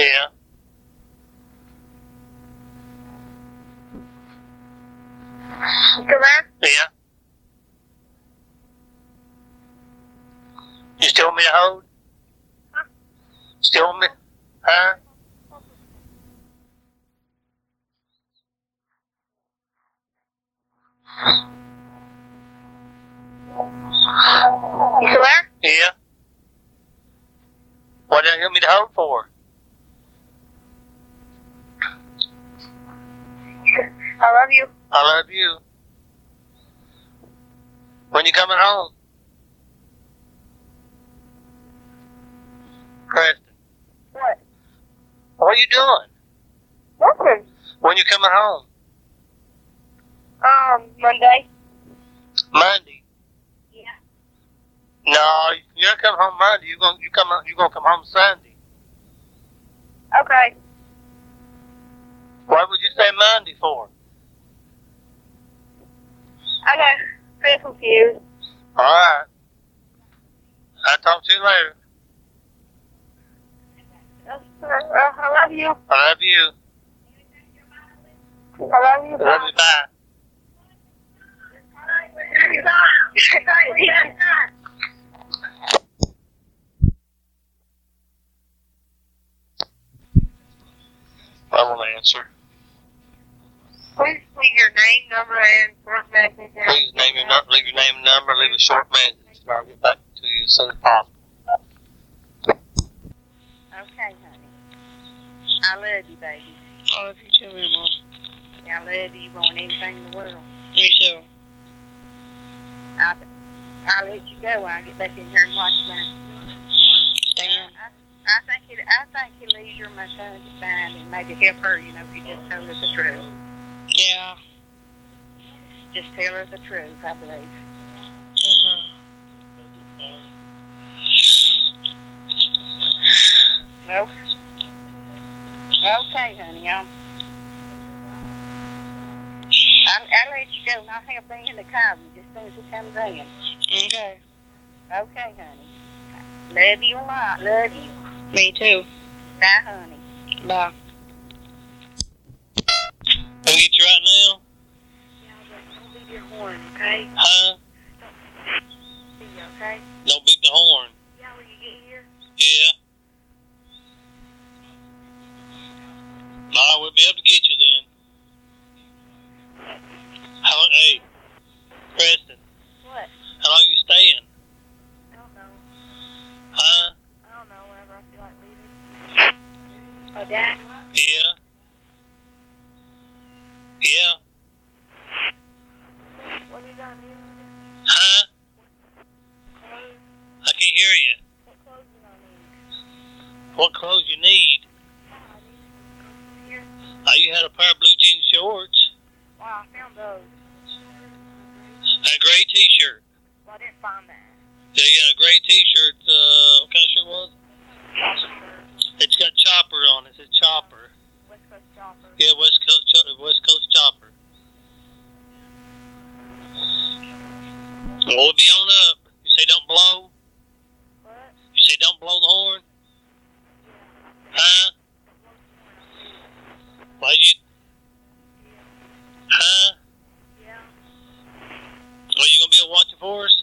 Yeah. You still there? Yeah. You still want me to hold? Huh? Still want me? Huh? You still there? Yeah. What do you want me to hold for? I love you. I love you. When you coming home? Preston, What? what are you doing? Nothing. When you coming home? Um, Monday. Monday. Yeah. No, you're not come home Monday. You gonna you come you gonna come home Sunday. Okay. What would you say Monday for? Pretty confused. All right. I'll talk to you later. I love you. I love you. I love you. I love you. Bye. I won't answer. Please leave your name, number, and birth message. Please name your number, leave your name and number, leave a short message, and I'll get back to you as soon as possible. Okay, honey. I love you, baby. Oh, I love you too, Mama. I love you more than anything in the world. Me too. I'll, I'll let you go when I get back in here and watch that. Damn. I, I think it. I think Elisa, my son, is fine, and maybe help her. You know, if you just told her the truth. Yeah. Just tell her the truth. I believe. Mm-hmm. Well, okay, honey. I'll, I'll, I'll let you go. and I'll in the car you just as soon as it comes in. Okay. Okay, honey. Love you a lot. Love you. Me too. Bye, honey. Bye. Okay? Don't beat the horn. Yeah, when you get here. Yeah. No, we'll be able to get you then. How long, hey, Preston, What? how long you staying? I don't know. Huh? I don't know. Whenever I feel like leaving. Oh, Dad. Yeah. Yeah. What are you gonna do? Huh? Clothes? I can't hear you. What clothes you gonna need? What clothes you need? Oh, I need some here. Oh, you had a pair of blue jean shorts Wow, I found those. and a gray t-shirt. Well, I didn't find that. Yeah, you had a gray t-shirt. Uh, what kind of shirt was it? It's got chopper on it. It says chopper. West Coast Chopper. Yeah, West Coast, West Coast chopper. Well, we'll be on up. divorce